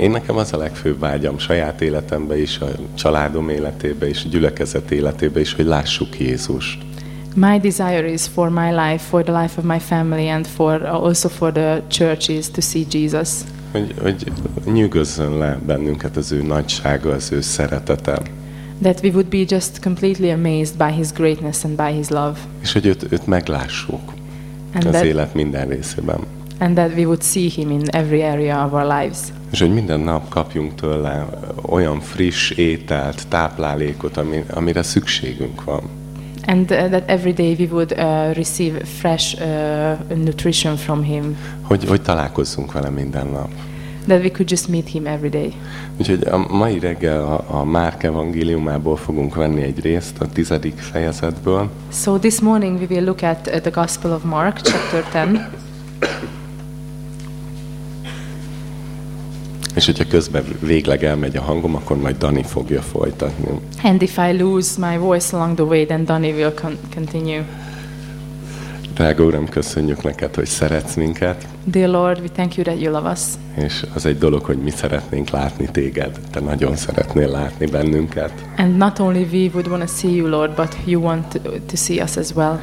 én nekem az a legfőbb vágyam saját életemben is, a családom életébe is, a gyülekezet életébe is, hogy lássuk Jézust. My desire is for my life, for the life of my family, and for also for the churches to see Jesus. Hogy, hogy nyűgözzön le bennünket az ő nagysága, az ő szeretete. That we would be just completely amazed by His greatness and by His love. És hogy őt, őt meglássuk And az that, élet minden részében. and that we would see Him in every area of our lives. És hogy minden nap kapjunk tőle olyan friss ételt, táplálékot, ami, amire szükségünk van. And uh, that every day we would uh, receive fresh uh, nutrition from Him. Hogy, hogy találkozzunk vele minden nap. That we could just meet Him every day. Úgyhogy a mai reggel a, a Márk evangéliumából fogunk venni egy részt, a tizedik fejezetből. So this morning we will look at uh, the Gospel of Mark, chapter 10. És hogyha közben végleg elmegy a hangom, akkor majd Dani fogja folytatni. And if I lose my voice along the way, then Donnie will con- continue. Drága Uram, köszönjük neked, hogy szeretsz minket, Dear Lord, we thank you that you love us. és az egy dolog, hogy mi szeretnénk látni téged. Te nagyon szeretnél látni bennünket. And not only we would want to see you, Lord, but you want to, to see us as well.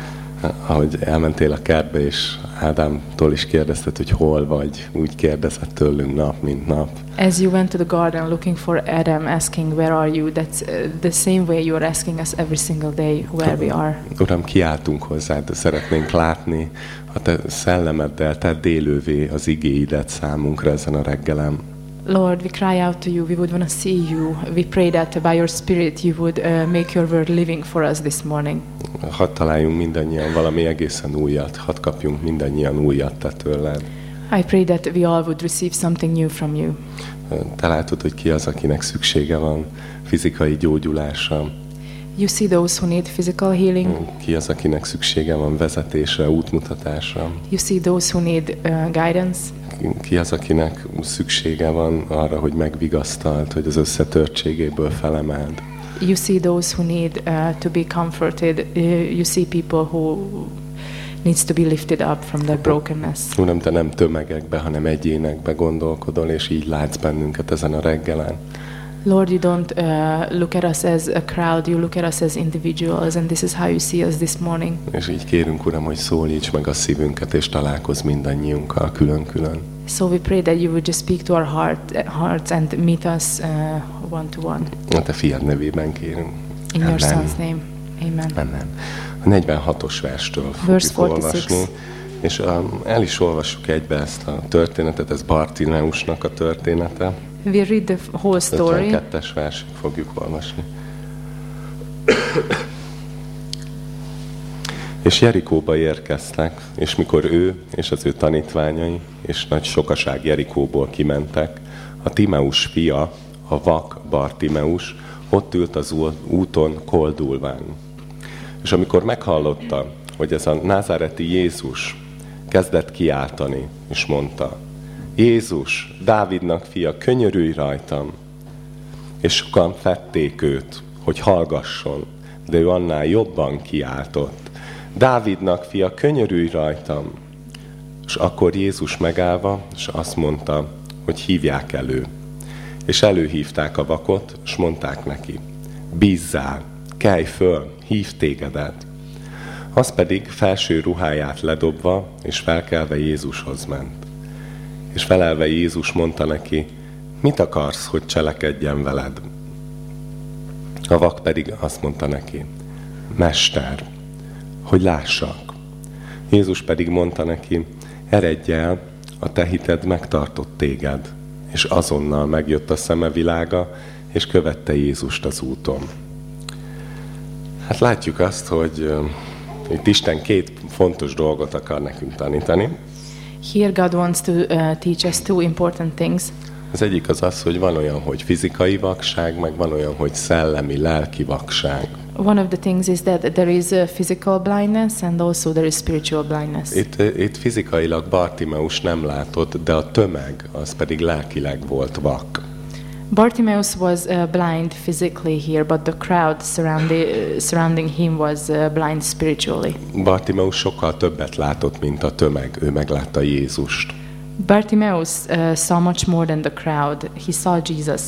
Ahogy elmentél a kertbe, és Ádámtól is kérdezted, hogy hol vagy, úgy kérdezett tőlünk nap, mint nap. As you went to the garden looking for Adam, asking, Where are you? That's uh, the same way you are asking us every single day where we are. Uram, kiáltunk hozzád, szeretnénk látni a te szellemeddel, te délővé az igéidet számunkra ezen a reggelen. Lord, we cry out to you. We would want to see you. We pray that by your Spirit you would uh, make your word living for us this morning. Hadd találjunk mindannyian valami egészen újat, hadd kapjunk mindannyian újat te tőled. I pray that we all would receive something new from you. Te látod, hogy ki az, akinek szüksége van fizikai gyógyulásra, You see those who need physical healing. ki az, akinek szüksége van vezetésre, útmutatásra, You see those who need uh, guidance. Ki az, akinek szüksége van arra, hogy megvigasztalt, hogy az összetörtségéből felemeld. You see those who need uh, to be comforted. Uh, you see people who needs to be lifted up from their brokenness. Uram, te nem tömegekbe, hanem egyénekbe gondolkodol, és így látsz bennünket ezen a reggelen. Lord, you don't uh, look at us as a crowd, you look at us as individuals, and this is how you see us this morning. És így kérünk, Uram, hogy szólíts meg a szívünket, és találkozz mindannyiunkkal külön-külön. So we pray that you would just speak to our heart, hearts and meet us uh, one to one. A te fiad nevében kérünk. In your Amen. son's name. Amen. Amen. A 46-os verstől Verse fogjuk 46. olvasni. És um, el is olvassuk egybe ezt a történetet, ez Bartimeusnak a története. We read the whole story. 52-es versig fogjuk olvasni. És Jerikóba érkeztek, és mikor ő és az ő tanítványai és nagy sokaság Jerikóból kimentek, a Timeus fia, a vak Bartimeus, ott ült az úton koldulván. És amikor meghallotta, hogy ez a názáreti Jézus kezdett kiáltani, és mondta, Jézus, Dávidnak fia, könyörülj rajtam! És sokan fették őt, hogy hallgasson, de ő annál jobban kiáltott. Dávidnak fia, könyörülj rajtam! És akkor Jézus megállva, és azt mondta, hogy hívják elő. És előhívták a vakot, és mondták neki, bízzál, kelj föl, hív tégedet. Az pedig felső ruháját ledobva, és felkelve Jézushoz ment. És felelve Jézus mondta neki, mit akarsz, hogy cselekedjen veled? A vak pedig azt mondta neki, Mester, hogy lássak. Jézus pedig mondta neki, eredj el, a te hited megtartott téged. És azonnal megjött a szeme világa, és követte Jézust az úton. Hát látjuk azt, hogy itt Isten két fontos dolgot akar nekünk tanítani. Here God wants to uh, teach us two important things. Az egyik az az, hogy van olyan, hogy fizikai vakság, meg van olyan, hogy szellemi, lelki vakság. One of the things is that there is a physical blindness and also there is spiritual blindness. Itt, itt fizikailag Bartimeus nem látott, de a tömeg az pedig lelkileg volt vak. Bartimaeus was uh, blind physically here, but the crowd surrounding, uh, surrounding him was uh, blind spiritually. Bartimeus sokkal többet látott, mint a tömeg. Ő meglátta Jézust. Bartimaeus uh, saw much more than the crowd. He saw Jesus.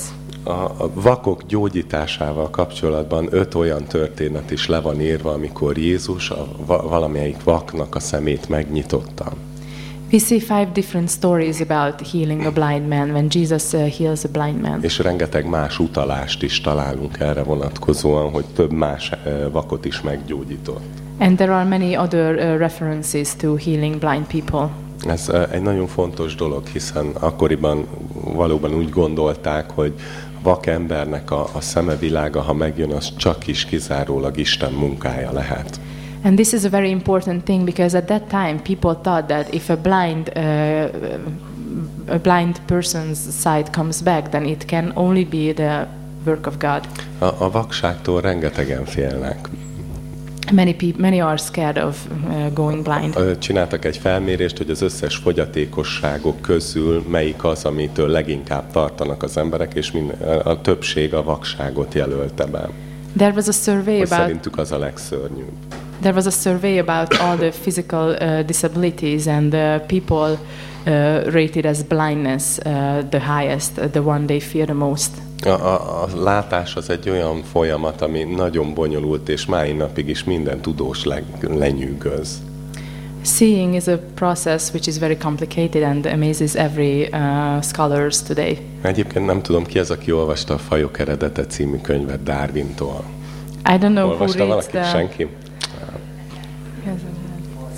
A, vakok gyógyításával kapcsolatban öt olyan történet is le van írva, amikor Jézus a, va, valamelyik vaknak a szemét megnyitotta. We see five different stories about healing a blind man when Jesus uh, heals a blind man. És rengeteg más utalást is találunk erre vonatkozóan, hogy több más ö, vakot is meggyógyított. And there are many other uh, references to healing blind people. Ez ö, egy nagyon fontos dolog, hiszen akkoriban valóban úgy gondolták, hogy vak embernek a, a szeme világa, ha megjön, az csak is kizárólag Isten munkája lehet. And this is a very important thing because at that time people thought that if a blind uh, a blind person's sight comes back, then it can only be the work of God. A, a vakságtól rengetegen félnek. Many people, many are scared of uh, going blind. Csináltak egy felmérést, hogy az összes fogyatékosságok közül melyik az, amitől leginkább tartanak az emberek, és mind, a többség a vakságot jelölte be. There was a survey Hogy about szerintük az a legszörnyűbb. There was a survey about all the physical uh, disabilities and uh, people uh, rated as blindness uh, the highest, uh, the one they fear the most. A, a, a látás az egy olyan folyamat, ami nagyon bonyolult, és máj napig is minden tudós le, lenyűgöz. Seeing is a process which is very complicated and amazes every uh, scholars today. Egyébként nem tudom, ki az, aki olvasta a Fajok eredete című könyvet Darwintól. I don't know who Olvasta reads valaki? the Senki?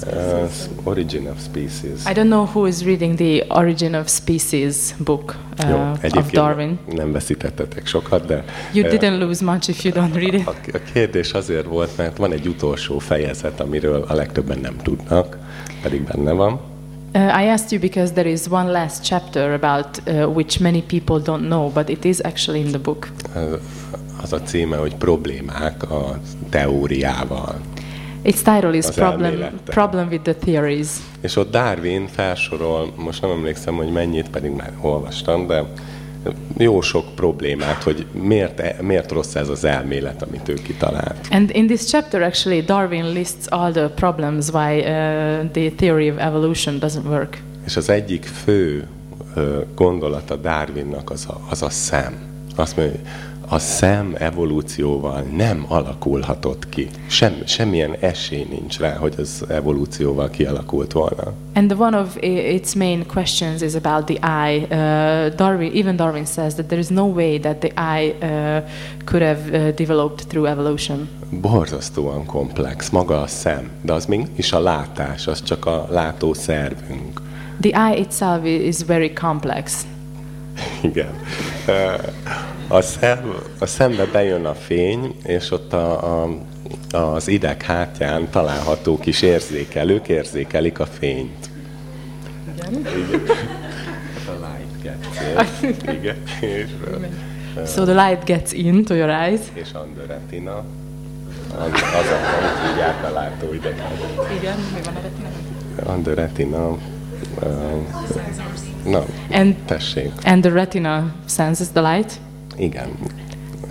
Uh, Origin of Species. I don't know who is reading the Origin of Species book Jó, uh, of egyébként Darwin. nem veszítettetek sokat, de You eh, didn't lose much if you don't read it. a, a kérdés azért volt, mert van egy utolsó fejezet, amiről a legtöbben nem tudnak, pedig benne van. Uh, I asked you because there is one last chapter about uh, which many people don't know, but it is actually in the book. Az- Az a címe, hogy problémák a teóriával. Its title is Az problem, problem with the Theories. És ott Darwin felsorol, most nem emlékszem, hogy mennyit, pedig már olvastam, de jó sok problémát, hogy miért, miért rossz ez az elmélet, amit ő kitalált. And in this chapter, actually, Darwin lists all the problems why uh, the theory of evolution doesn't work. És az egyik fő ö, gondolata Darwinnak az a, az a szem. Azt mondja, a szem evolúcióval nem alakulhatott ki. Sem, semmilyen esély nincs rá, hogy az evolúcióval kialakult volna. And the one of its main questions is about the eye. Uh, Darwin, even Darwin says that there is no way that the eye uh, could have uh, developed through evolution. Borzasztóan komplex, maga a szem, de az még is a látás, az csak a látó szervünk. The eye itself is very complex. Igen. A, szem, a szembe bejön a fény, és ott a, a, az ideg hátján található kis érzékelők érzékelik a fényt. Igen. A light gets in. Igen. És, So the light gets into your eyes. és under retina, az, az amit hívják a látóideget. Igen, mi van a retinában? Under retina, ö, na, And, tessék. and the retina senses the light, Igen.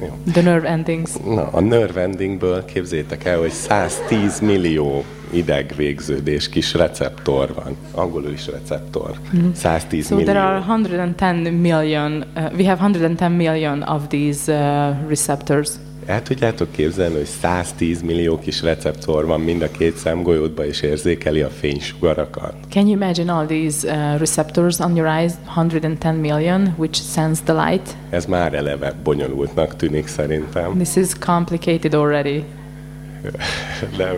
Jó. the nerve endings. Na, a nerve endingből képzétek el, hogy 110 millió idegvégződés kis receptor van. Angolul is receptor. 110 So millió. there are 110 million, uh, we have 110 million of these uh, receptors. El tudjátok képzelni, hogy 110 millió kis receptor van mind a két szemgolyódban, és érzékeli a fénysugarakat. Can you imagine all these uh, receptors on your eyes? 110 million, which sense the light. Ez már eleve bonyolultnak tűnik szerintem. This is complicated already. De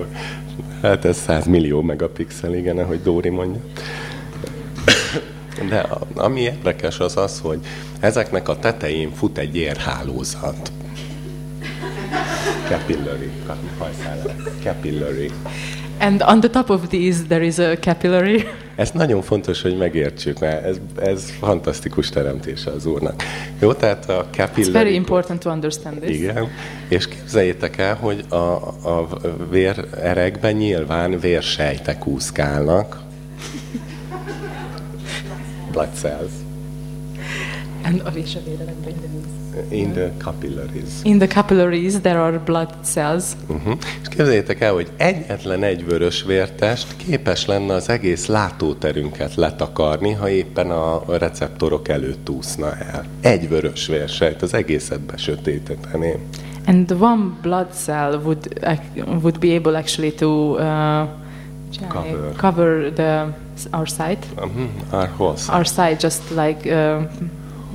hát ez 100 millió megapixel, igen, ahogy Dóri mondja. De ami érdekes az az, hogy ezeknek a tetején fut egy érhálózat. Capillary, hajszál, capillary. And on the top of these, there is a capillary. Ez nagyon fontos, hogy megértsük, mert ez, ez fantasztikus teremtése az Úrnak. Jó, tehát a It's capillary... very important to understand this. Igen, és képzeljétek el, hogy a, a vérerekben nyilván vérsejtek úszkálnak. Blood cells. And a és a vérelemben, in the capillaries. In the capillaries there are blood cells. Uh-huh. És képzeljétek el, hogy egyetlen egy vörös vértest képes lenne az egész látóterünket letakarni, ha éppen a receptorok előtt úszna el. Egy vörös vérsejt az egészet besötétíteni. And one blood cell would would be able actually to uh, Cover. cover the our sight. Uh-huh. Our whole side. Our sight just like uh,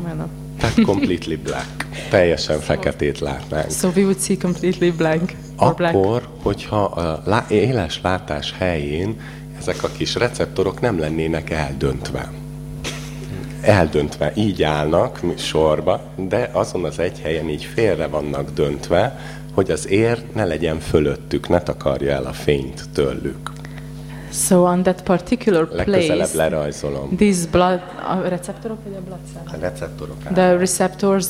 know. Tehát completely black. Teljesen feketét látnánk. So we would see completely blank or black. Akkor, hogyha a lá- éles látás helyén ezek a kis receptorok nem lennének eldöntve. Eldöntve, így állnak sorba, de azon az egy helyen így félre vannak döntve, hogy az ér ne legyen fölöttük, ne takarja el a fényt tőlük. So on that particular Legközelebb place, lerajzolom. these blood a receptorok vagy a blood cell? A receptorok áll- The receptors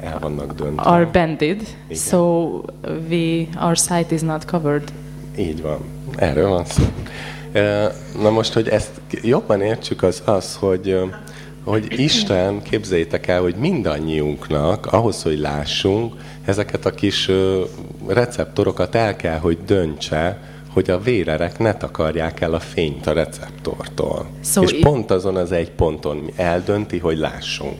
el vannak döntve. are bended, Igen. so we our sight is not covered. Így van. Erről van szó. Na most, hogy ezt jobban értsük, az az, hogy, hogy Isten, képzeljétek el, hogy mindannyiunknak, ahhoz, hogy lássunk, ezeket a kis receptorokat el kell, hogy döntse, hogy a vérerek ne takarják el a fényt a receptortól. Szó És pont azon az egy ponton eldönti, hogy lássunk.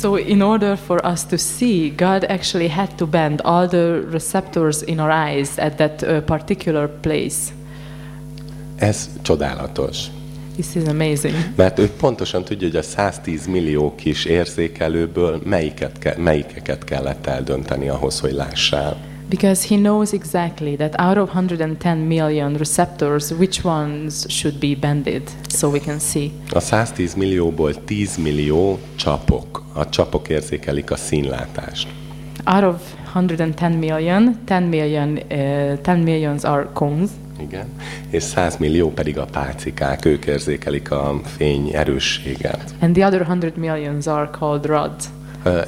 So in order for us to see, God actually had to bend all the receptors in our eyes at that uh, particular place. Ez csodálatos. This is amazing. Mert ő pontosan tudja, hogy a 110 millió kis érzékelőből melyiket ke- melyikeket kellett eldönteni ahhoz, hogy lássál. Because he knows exactly that out of 110 million receptors, which ones should be bended so we can see. A 110 millióból 10 millió csapok. A csapok érzékelik a színlátást. Out of 110 million, 10 million, uh, 10 millions are cones, Igen. És 100 millió pedig a pálcikák, ők érzékelik a fény erősséget. and the other 100 millions are called rods.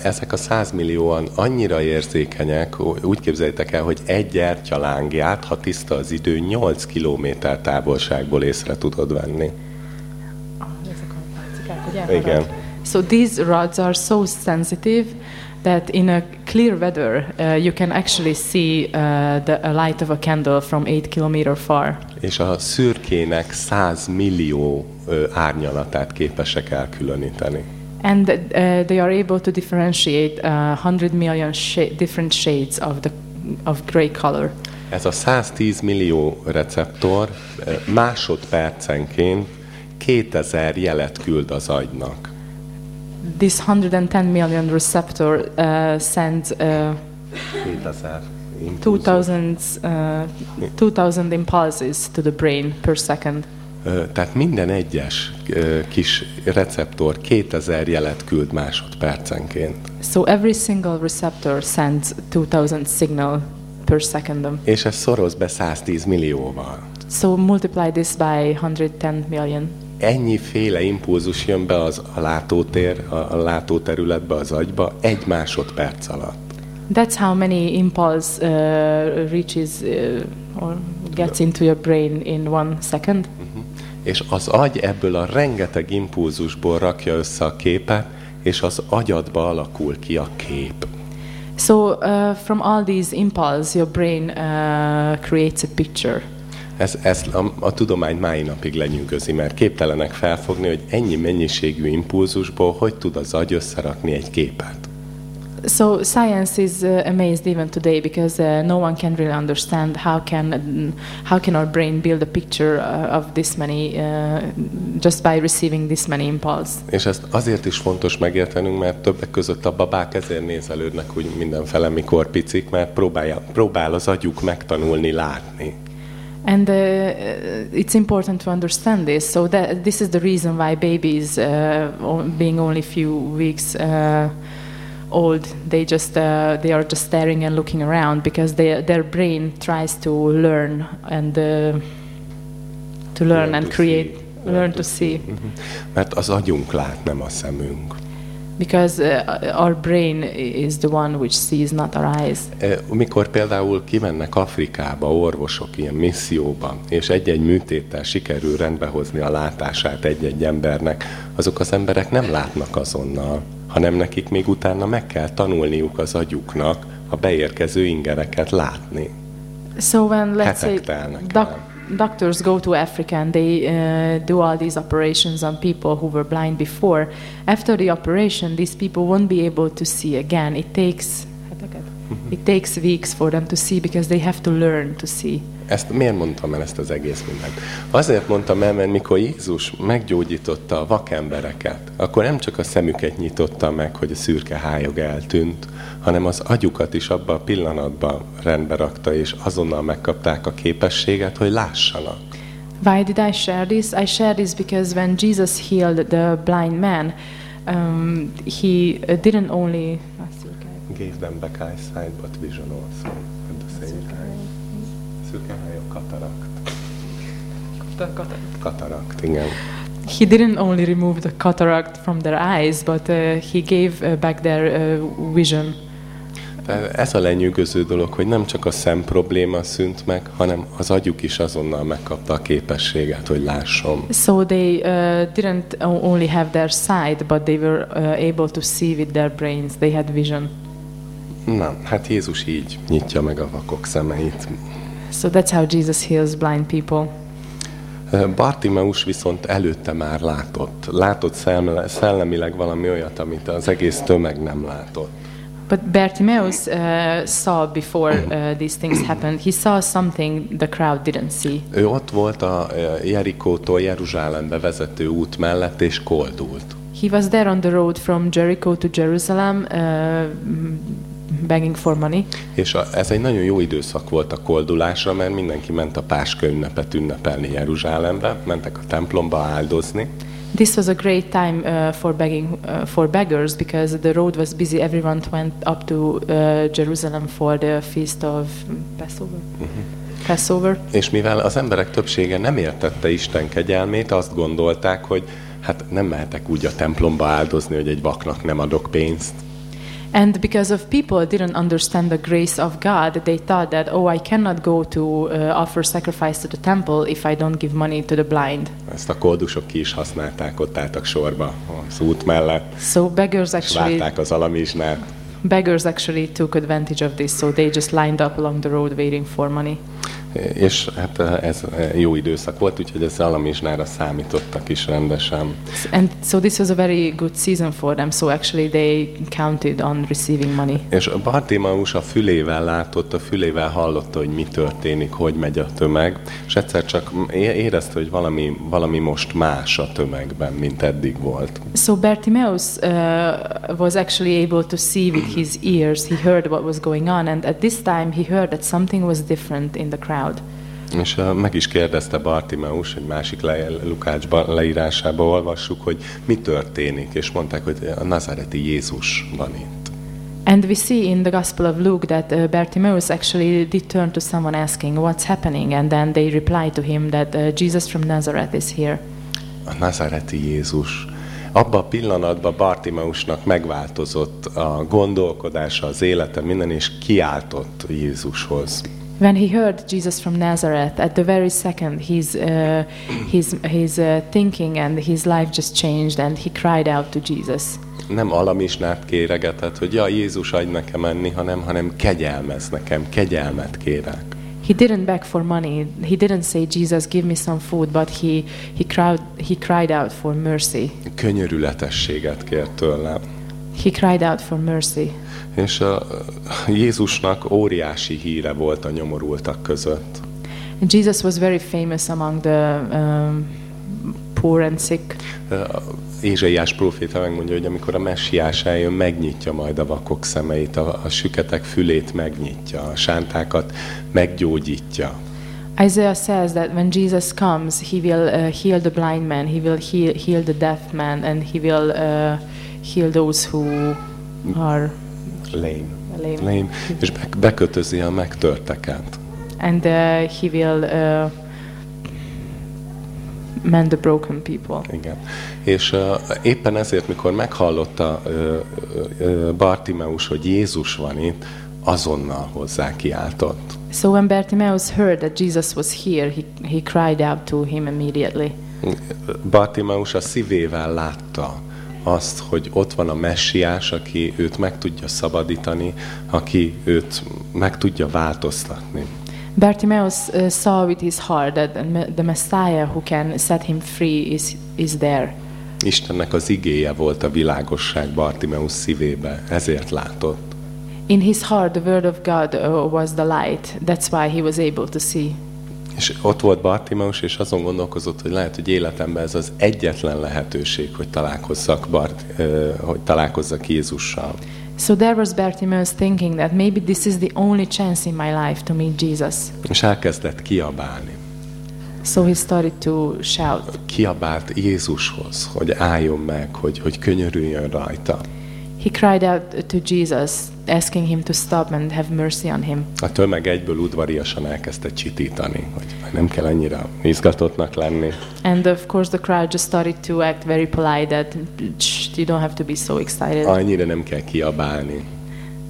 Ezek a 100 millióan annyira érzékenyek, úgy képzeljétek el, hogy egy gyertyalángját, ha tiszta az idő, 8 kilométer távolságból észre tudod venni. Igen. So these rods are so sensitive that in a clear weather uh, you can actually see uh, the a light of a candle from 8 kilometer far. És a szürkének 100 millió ö, árnyalatát képesek elkülöníteni. And uh, they are able to differentiate uh, 100 million sh- different shades of the of gray color. Ez a 110 millió receptor ö, másodpercenként 2000 jelet küld az agynak. This 110 million receptor uh, sends uh, 2000 impulzus. 2000 uh, 2000 impulses to the brain per second. Tehát minden egyes kis receptor 2000 jelet küld másodpercenként. So every single receptor sends 2000 signal per second. És ez szoroz be 110 millióval. So multiply this by 110 million. Ennyi féle impulzus jön be az, a látótér, a, látóterületbe, az agyba egy másodperc alatt. That's how many impulse uh, reaches uh, or gets into your brain in one second. És az agy ebből a rengeteg impulzusból rakja össze a képet, és az agyadba alakul ki a kép. So uh, from all these impulse, your brain uh, creates a picture. Ez, ez a, a tudomány mai napig lenyűgözi, mert képtelenek felfogni, hogy ennyi mennyiségű impulzusból hogy tud az agy összerakni egy képet. So science is uh, amazed even today because uh, no one can really understand how can how can our brain build a picture uh, of this many uh, just by receiving this many impulse. És ezt azért is fontos megértenünk, mert többek között a babák ezért nézelődnek úgy mindenfele, mikor picik, mert próbálja, próbál az agyuk megtanulni látni. And uh, it's important to understand this. So that this is the reason why babies, uh, being only few weeks uh, old, they just uh, they are just staring and looking around because they, their brain tries to learn and uh, to learn Learn and to create, see. learn to see. Mhm. Mert az agyunk lát, nem a szemünk. Because uh, our brain is the one which sees, not our eyes. E, Mikor például kimennek Afrikába orvosok ilyen misszióba, és egy-egy műtéttel sikerül rendbehozni a látását egy-egy embernek, azok az emberek nem látnak azonnal, hanem nekik még utána meg kell tanulniuk az agyuknak a beérkező ingereket látni. So when let's say doc- doctors go to Africa and they uh, do all these operations on people who were blind before, after the operation, these people won't be able to see again. It takes it takes weeks for them to see because they have to learn to see. Ezt miért mondtam el ezt az egész mindent? Azért mondtam el, mert mikor Jézus meggyógyította a vakembereket, akkor nem csak a szemüket nyitotta meg, hogy a szürke hályog eltűnt, hanem az agyukat is abban a pillanatban rendbe rakta, és azonnal megkapták a képességet, hogy lássanak. Why did I share this? I share this because when Jesus healed the blind man, um, he uh, didn't only. Gave them back eyesight, but vision also at the same time. Szürke hályog katarakt. Katarakt, igen. He didn't only remove the cataract from their eyes, but uh, he gave uh, back their uh, vision. Ez a lenyűgöző dolog, hogy nem csak a szem probléma szűnt meg, hanem az agyuk is azonnal megkapta a képességet, hogy lásson. So they uh, didn't only have their sight, but they were uh, able to see with their brains. They had vision. Na, hát Jézus így nyitja meg a vakok szemeit. So that's how Jesus heals blind people. Bartimeus viszont előtte már látott. Látott szellem- szellemileg valami olyat, amit az egész tömeg nem látott. But Bartimaeus uh, saw before uh, these things happened. He saw something the crowd didn't see. Ő ott volt a Jerikótól Jeruzsálembe vezető út mellett, és koldult. He was there on the road from Jericho to Jerusalem, uh, begging for money. És a, ez egy nagyon jó időszak volt a koldulásra, mert mindenki ment a Páska ünnepet ünnepelni Jeruzsálembe, mentek a templomba áldozni, This was a great time uh, for begging uh, for beggars because the road was busy. Everyone went up to uh, Jerusalem for the feast of Passover. Passover. És mivel az emberek többsége nem értette Isten kegyelmét, azt gondolták, hogy hát nem mehetek úgy a templomba áldozni, hogy egy vaknak nem adok pénzt. And because of people didn't understand the grace of God, they thought that, oh, I cannot go to uh, offer sacrifice to the temple if I don't give money to the blind. Ezt a koldusok ki is használták, ott álltak sorba az út mellett, So beggars actually várták az alamizsnát. beggars actually took advantage of this. So they just lined up along the road waiting for money. És hát ez jó időszak volt, úgyhogy az alamizsnára számítottak is rendesen. And so this was a very good season for them. So actually they counted on receiving money. És Bartimaus a fülével látott, a fülével hallotta, hogy mi történik, hogy megy a tömeg, és egyszer csak érezte, hogy valami, valami most más a tömegben, mint eddig volt. So Bartimaeus uh, was actually able to see with his ears. He heard what was going on, and at this time he heard that something was different in the crowd. És uh, meg is kérdezte Bartimeus, egy másik le, Lukácsban leírásában olvassuk, hogy mi történik, és mondták, hogy a nazareti Jézus van itt. And we see in the Gospel of Luke that uh, Bartimaeus actually did turn to someone asking, What's happening? And then they replied to him that uh, Jesus from Nazareth is here. A nazareti Jézus. Abban a pillanatban Bartimeusnak megváltozott a gondolkodása, az élete, minden, és kiáltott Jézushoz. When he heard Jesus from Nazareth, at the very second, his, uh, his, his uh, thinking and his life just changed, and he cried out to Jesus. Nem alamisnát kéregetett, hogy ja, Jézus adj nekem enni, hanem, hanem kegyelmez nekem, kegyelmet kérek. He didn't beg for money. He didn't say, Jesus, give me some food, but he, he, cried, he cried out for mercy. Könyörületességet kért tőlem. He cried out for mercy. És a Jézusnak óriási híre volt a nyomorultak között. And Jesus was very famous among the um, poor and sick. Ézsaiás próféta megmondja, hogy amikor a messiás eljön, megnyitja majd a vakok szemeit, a, a süketek fülét megnyitja, a sántákat meggyógyítja. Isaiah says that when Jesus comes, he will uh, heal the blind man, he will heal, heal the deaf man, and he will uh, heal those who are Lame. lame. Lame. És be- bekötözi a megtörteket. And uh, he will uh, mend the broken people. Igen. És uh, éppen ezért, mikor meghallotta uh, uh, Bartimeus, hogy Jézus van itt, azonnal hozzá kiáltott. So when Bartimaeus heard that Jesus was here, he, he cried out to him immediately. Bartimeus a szívével látta azt, hogy ott van a messiás, aki őt meg tudja szabadítani, aki őt meg tudja változtatni. Bartimaeus uh, saw with his heart that the me- the Messiah who can set him free is, is there. Istennek az igéje volt a világosság Bartimeus szívébe, ezért látott. In his heart, the word of God uh, was the light. That's why he was able to see. És ott volt Bartimeus, és azon gondolkozott, hogy lehet, hogy életemben ez az egyetlen lehetőség, hogy találkozzak, Bart, hogy találkozzak Jézussal. So there was Bartimaeus thinking that maybe this is the only chance in my life to meet Jesus. És elkezdett kiabálni. So he started to shout. Kiabált Jézushoz, hogy álljon meg, hogy, hogy könyörüljön rajta. He cried out to Jesus, asking him to stop and have mercy on him. A tömeg egyből udvariasan elkezdte csitítani, hogy nem kell annyira izgatottnak lenni. And of course, the crowd just started to act very polite that "Shh, you don't have to be so excited. Annyira nem kell kiabálni.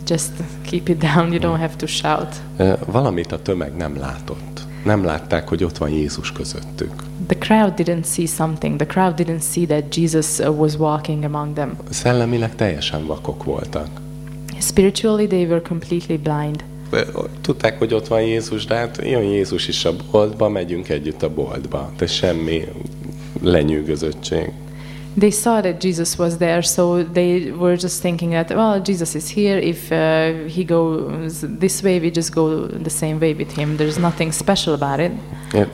Just keep it down. You don't have to shout. Valamit a tömeg nem látott. Nem látták, hogy ott van Jézus közöttük. The crowd didn't see something. The crowd didn't see that Jesus uh, was walking among them. Szellemileg teljesen vakok voltak. Spiritually, they were completely blind. Tudták, hogy ott van Jézus, de hát jön Jézus is a boltba, megyünk együtt a boltba. De semmi lenyűgözöttség. They saw that Jesus was there, so they were just thinking that, well, Jesus is here. If uh, he goes this way, we just go the same way with him. There's nothing special about it.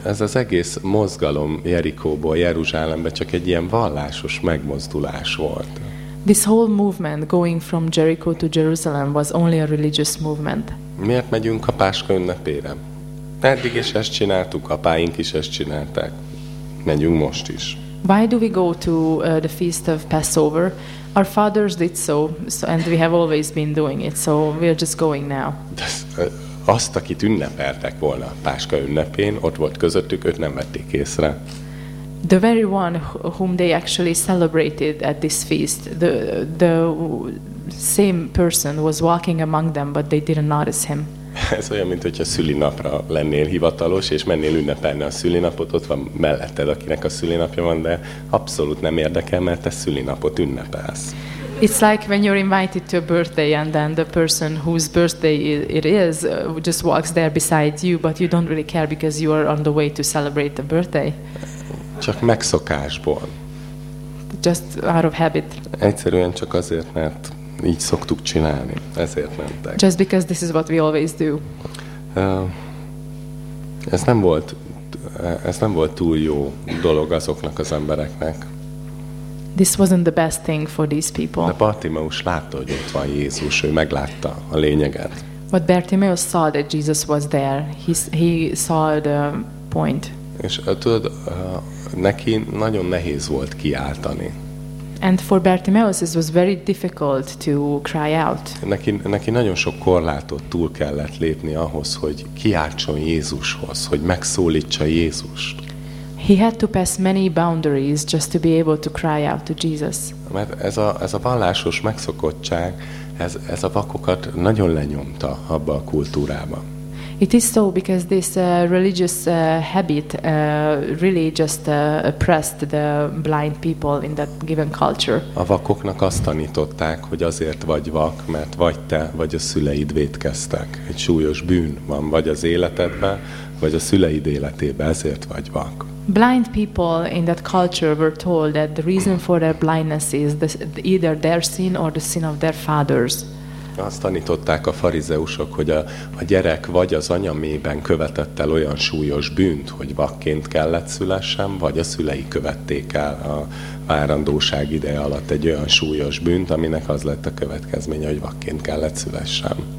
Ez az egész mozgalom Jerikóból Jeruzsálembe csak egy ilyen vallásos megmozdulás volt. This whole movement going from Jericho to Jerusalem was only a religious movement. Miért megyünk a Páska ünnepére? Eddig is ezt csináltuk, apáink is ezt csinálták. Megyünk most is. Why do we go to uh, the feast of Passover? Our fathers did so, so, and we have always been doing it, so we're just going now. De azt, akit ünnepeltek volna a Páska ünnepén, ott volt közöttük, őt nem vették észre. The very one wh- whom they actually celebrated at this feast, the, the same person was walking among them, but they didn't notice him. Ez olyan, mint hogyha szülinapra lennél hivatalos, és mennél ünnepelni a szülinapot, ott van melletted, akinek a szülinapja van, de abszolút nem érdekel, mert te szülinapot ünnepelsz. It's like when you're invited to a birthday and then the person whose birthday it is uh, just walks there beside you, but you don't really care because you are on the way to celebrate the birthday, Csak megszokásból. just out of habit, Egyszerűen csak azért, mert így szoktuk csinálni. Ezért mentek. just because this is what we always do. Ö, Ez nem volt, ez nem volt túl jó dolog azoknak az embereknek. This wasn't the best thing for these De people. Bartimeus látta, hogy ott van Jézus, ő meglátta a lényeget. But Bartimaeus saw that Jesus was there. He, he saw the point. És tudod, neki nagyon nehéz volt kiáltani. And for Bartimaeus, it was very difficult to cry out. Neki, neki nagyon sok korlátot túl kellett lépni ahhoz, hogy kiáltson Jézushoz, hogy megszólítsa Jézust. He had to pass many boundaries just to be able to cry out to Jesus. Mert ez a, ez a vallásos megszokottság, ez, ez a vakokat nagyon lenyomta abba a kultúrába. It is so because this uh, religious uh, habit uh, really just uh, oppressed the blind people in that given culture. A vakoknak azt tanították, hogy azért vagy vak, mert vagy te, vagy a szüleid vétkeztek. Egy súlyos bűn van, vagy az életedben, vagy a szüleid életében, ezért vagy vak. Blind people in that culture were told that the reason for their blindness is the, either their sin or the sin of their fathers. Azt tanították a farizeusok, hogy a, a gyerek vagy az anyamében követett el olyan súlyos bűnt, hogy vakként kellett szülessen, vagy a szülei követték el a várandóság ideje alatt egy olyan súlyos bűnt, aminek az lett a következménye, hogy vakként kellett szülessen.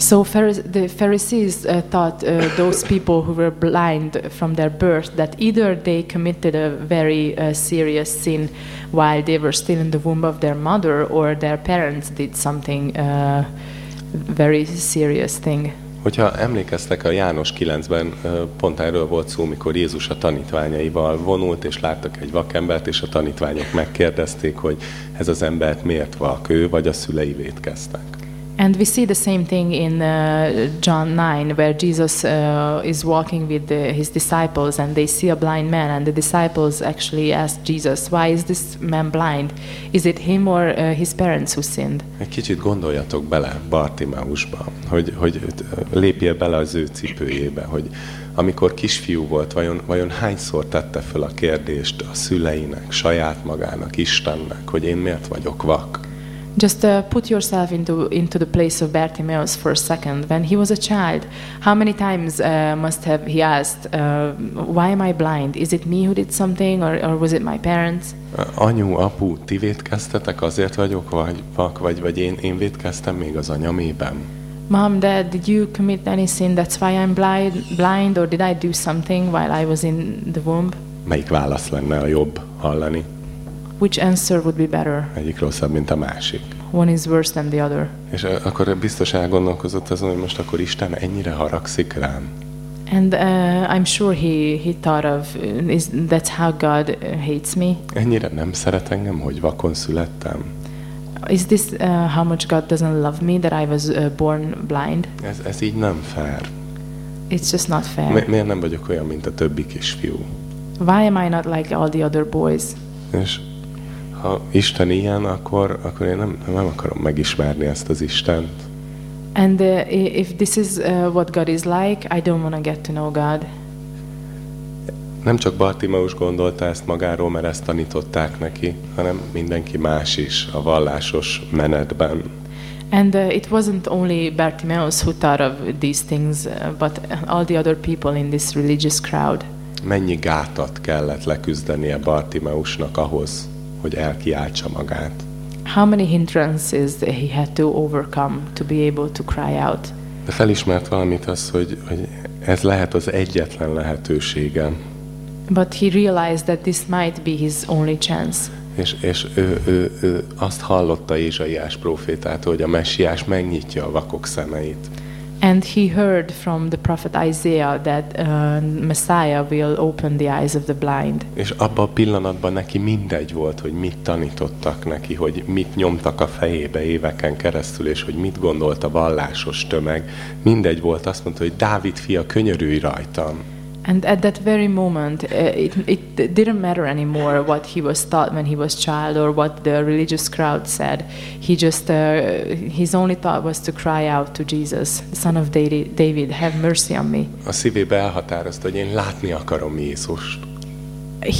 So the Pharisees uh, thought uh, those people who were blind from their birth that either they committed a very uh, serious sin while they were still in the womb of their mother, or their parents did something uh, very serious thing. Hogyha emlékeztek, a János 9-ben ö, pont erről volt szó, mikor Jézus a tanítványaival vonult, és láttak egy vakembert, és a tanítványok megkérdezték, hogy ez az embert miért vak, ő vagy a szülei vétkeztek. And we see the same thing in uh, John 9, where Jesus uh, is walking with the, his disciples and they see a blind man, and the disciples actually ask Jesus, Why is this man blind? Is it him or uh, his parents who sinned? Egy kicsit gondoljatok bele Bartimeusba, hogy, hogy lépjél bele az ő cipőjébe, hogy amikor kisfiú volt, vajon, vajon hányszor tette föl a kérdést a szüleinek, saját magának, Istennek, hogy én miért vagyok vak? Just uh, put yourself into, into the place of Bartimaeus for a second. When he was a child, how many times uh, must have he asked, uh, Why am I blind? Is it me who did something, or, or was it my parents? Anyu, apu, ti vétkeztetek, azért vagyok vagy, vak, vagy, vagy én, én vétkeztem még az anyamében? Mom, Dad, did you commit any sin? That's why I'm blind, blind, or did I do something while I was in the womb? Melyik válasz lenne a jobb hallani? Which answer would be better? Egyik rosszabb, mint a másik. One is worse than the other. És akkor biztos elgondolkozott azon, hogy most akkor Isten ennyire haragszik rám. And uh, I'm sure he, he thought of uh, is that's how God uh, hates me. Ennyire nem szeret engem, hogy vakon születtem. Is this uh, how much God doesn't love me that I was uh, born blind? Ez, ez így nem fair. It's just not fair. Mi, miért nem vagyok olyan, mint a többi kisfiú? Why am I not like all the other boys? És ha Isten ilyen, akkor, akkor én nem, nem akarom megismerni ezt az Istent. And uh, if this is uh, what God is like, I don't want to get to know God. Nem csak Bartimeus gondolta ezt magáról, mert ezt tanították neki, hanem mindenki más is a vallásos menetben. And uh, it wasn't only Bartimaeus who thought of these things, uh, but all the other people in this religious crowd. Mennyi gátat kellett leküzdenie Bartimeusnak ahhoz, hogy elkiáltsa magát. How many hindrances he had to overcome to be able to cry out. De felismert valamit az, hogy, hogy ez lehet az egyetlen lehetősége. But he realized that this might be his only chance. És, és ő, ő, ő azt hallotta Ézsaiás profétától, hogy a messiás megnyitja a vakok szemeit. And he heard from the prophet Isaiah that uh, Messiah will open the eyes of the blind. És abban a pillanatban neki mindegy volt, hogy mit tanítottak neki, hogy mit nyomtak a fejébe éveken keresztül, és hogy mit gondolt a vallásos tömeg. Mindegy volt, azt mondta, hogy Dávid fia, könyörülj rajtam. And at that very moment, uh, it, it didn't matter anymore what he was taught when he was child or what the religious crowd said. He just, uh, his only thought was to cry out to Jesus, son of David, David, have mercy on me. A szívébe elhatározta, hogy én látni akarom Jézust.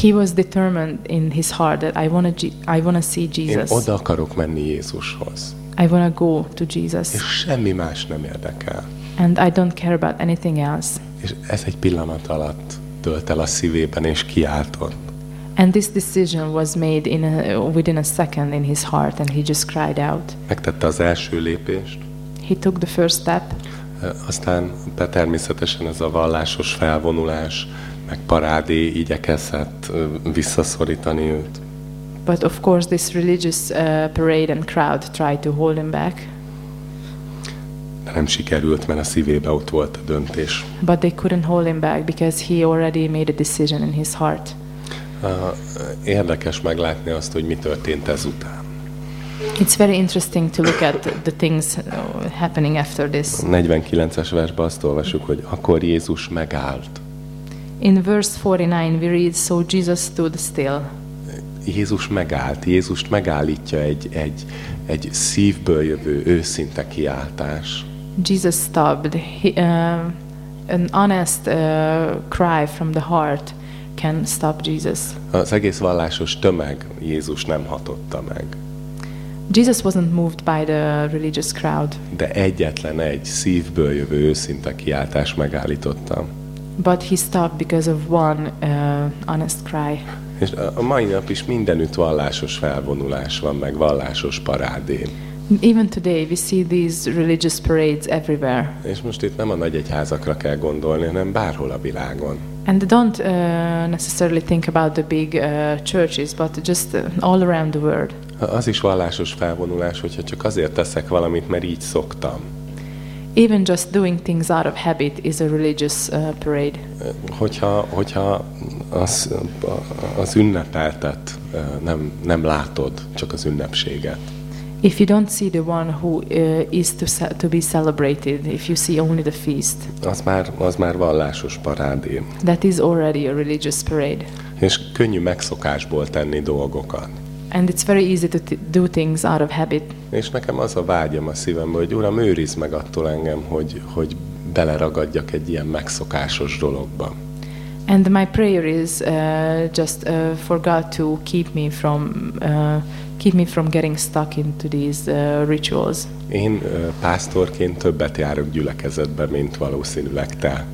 He was determined in his heart that I want to, I want to see Én Jesus. oda akarok menni Jézushoz. I want to go to Jesus, És semmi más nem érdekel. and I don't care about anything else. És ez egy pillanat alatt tölt el a szívében, és kiáltott. And this decision was made in a, within a second in his heart, and he just cried out. Megtette az első lépést, He took the first step, aztán de természetesen ez a vallásos felvonulás, meg parádé igyekezett visszaszorítani őt. but of course, this religious uh, parade and crowd tried to hold him back. Nem sikerült, mert a szívébe ott volt a döntés. But they couldn't hold him back because he already made a decision in his heart. Ö, Érdekes meglátni azt, hogy mi történt ezután. It's very interesting to look at the things uh, happening after this. A 49-es versben azt olvasjuk, hogy akkor Jézus megállt. In verse 49, we read, So Jesus stood still. Jézus megállt, Jézust megállítja egy, egy, egy szívből jövő őszinte kiáltás. Jesus stopped. He, uh, an honest uh, cry from the heart can stop Jesus. Az egész vallásos tömeg Jézus nem hatotta meg, Jesus wasn't moved by the religious crowd, de egyetlen egy szívből jövő őszinte kiáltás megállította. but he stopped because of one uh, honest cry. És a mai nap is mindenütt vallásos felvonulás van, meg vallásos parádé. Even today, we see these religious parades everywhere. És most itt nem a nagy egyházakra kell gondolni, hanem bárhol a világon. And don't uh, necessarily think about the big uh, churches, but just uh, all around the world. Az is vallásos felvonulás, hogyha csak azért teszek valamit, mert így szoktam. Even just doing things out of habit is a religious uh, parade. Hogyha, hogyha az, az ünnepeltet ö, nem, nem látod, csak az ünnepséget, If you don't see the one who uh, is to, to be celebrated, if you see only the feast, az már, az már vallásos parádé. that is already a religious parade. És könnyű megszokásból tenni dolgokat. And it's very easy to do things out of habit. És nekem az a vágyam a szívembe, hogy Uram, őrizd meg attól engem, hogy, hogy beleragadjak egy ilyen megszokásos dologba. And my prayer is uh, just uh, for God to keep me from uh, keep me from getting stuck into these uh, rituals. Én ö, pásztorként többet járok gyülekezetbe, mint valószínűleg te.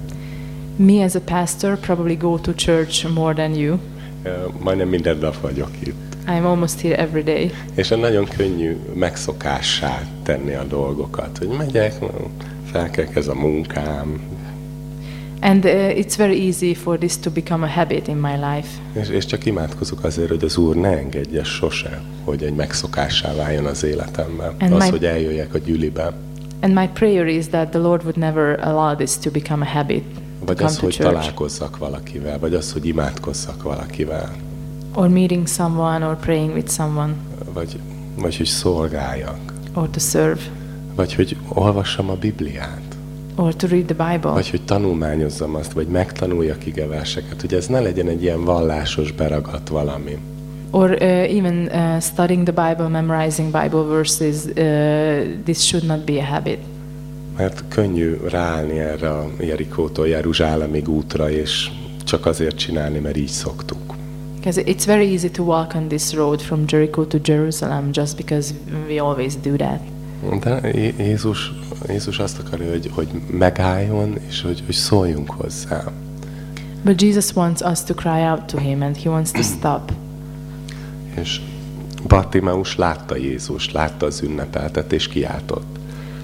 Me as a pastor probably go to church more than you. Ö, Majdnem minden nap vagyok itt. I'm almost here every day. És nagyon könnyű megszokássá tenni a dolgokat, hogy megyek, felkelek ez a munkám, And uh, it's very easy for this to become a habit in my life. és, és csak imádkozok azért, hogy az Úr ne engedje sose, hogy egy megszokássá váljon az életemben. And az, my- hogy eljöjjek a gyülibe, And my prayer is that the Lord would never allow this to become a habit. Vagy az, hogy church. találkozzak valakivel, vagy az, hogy imádkozzak valakivel, Or meeting someone or praying with someone vagy, vagy hogy szolgáljak, or to serve vagy hogy olvassam a Bibliát, or to read the Bible. vagy hogy tanulmányozzam azt, vagy megtanuljak igeverseket, hogy ez ne legyen egy ilyen vallásos beragadt valami. Or uh, even uh, studying the Bible, memorizing Bible verses, uh, this should not be a habit. Mert könnyű ráállni erre a Jerikótól Jeruzsálemig útra, és csak azért csinálni, mert így szoktuk. Because it's very easy to walk on this road from Jericho to Jerusalem just because we always do that. De Jé- Jézus, Jézus azt akarja, hogy, hogy megálljon, és hogy, hogy szóljunk hozzá. But Jesus wants us to cry out to him and he wants to stop. És Bartimeus látta Jézust, látta az ünnepeltet, és kiáltott.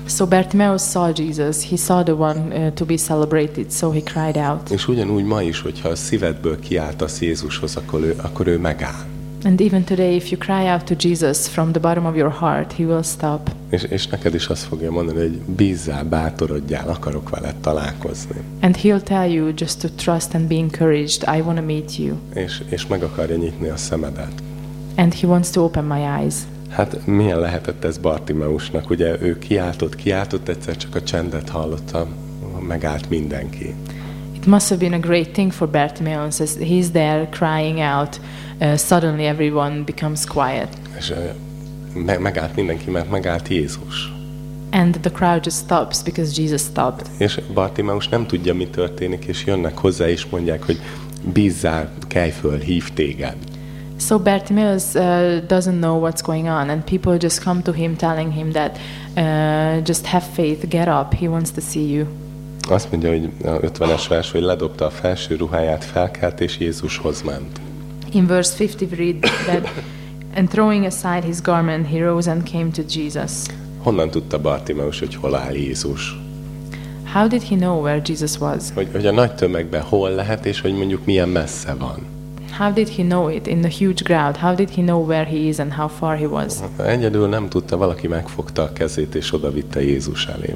So Bartimaeus saw Jesus. He saw the one uh, to be celebrated, so he cried out. És ugyanúgy ma is, hogyha a szívedből kiáltasz Jézushoz, akkor ő, akkor ő megáll. And even today, if you cry out to Jesus from the bottom of your heart, he will stop. És, és neked is azt fogja mondani, hogy bízzál, bátorodjál, akarok veled találkozni. And he'll tell you just to trust and be encouraged. I want to meet you. És, és meg akarja nyitni a szemedet. And he wants to open my eyes. Hát milyen lehetett ez Bartimeusnak? Ugye ő kiáltott, kiáltott, egyszer csak a csendet hallotta, megállt mindenki. It must have been a great thing for Bartimaeus as he's there crying out. Uh, suddenly, everyone becomes quiet. És ö, me- megállt mindenki, mert megállt Jézus. And the crowd just stops because Jesus stopped. És Bartimeus nem tudja, mi történik, és jönnek hozzá, és mondják, hogy bízzál, kelj föl, hív téged. So Bartimaeus uh, doesn't know what's going on, and people just come to him telling him that uh, just have faith, get up, he wants to see you. Azt mondja, hogy a 50-es vers, hogy ledobta a felső ruháját, felkelt, és Jézushoz ment. In verse 50, we read that, and throwing aside his garment, he rose and came to Jesus. Honnan tudta Bartimeus, hogy hol áll Jézus? How did he know where Jesus was? Hogy, hogy a nagy tömegben hol lehet, és hogy mondjuk milyen messze van. How did he know it in the huge crowd? How did he know where he is and how far he was? Egyedül nem tudta, valaki megfogta a kezét, és oda vitte Jézus elé.